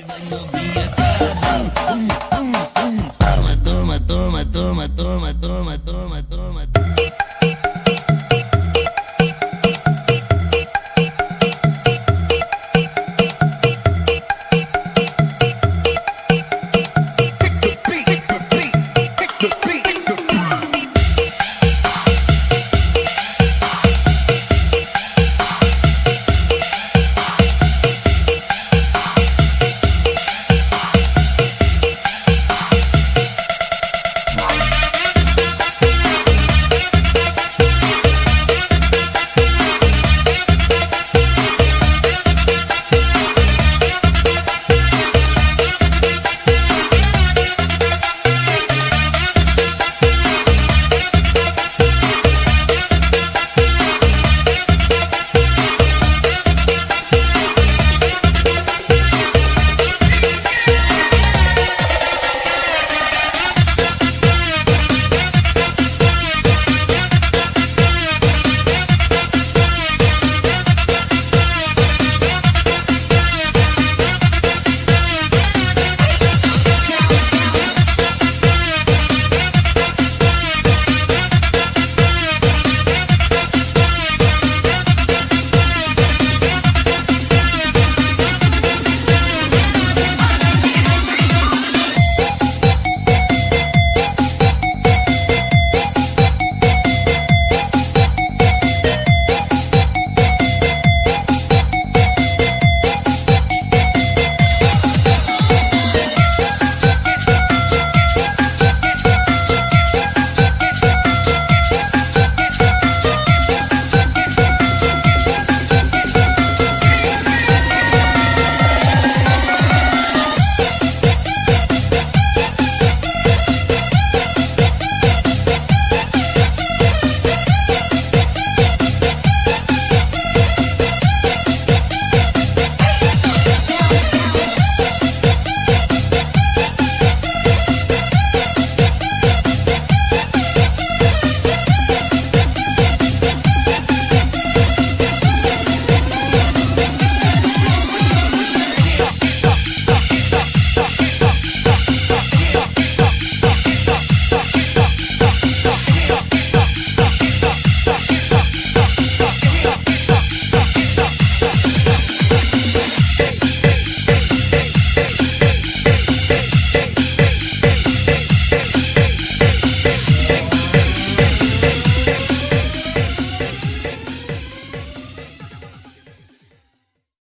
Toma, toma, toma, toma, toma, toma, toma, toma.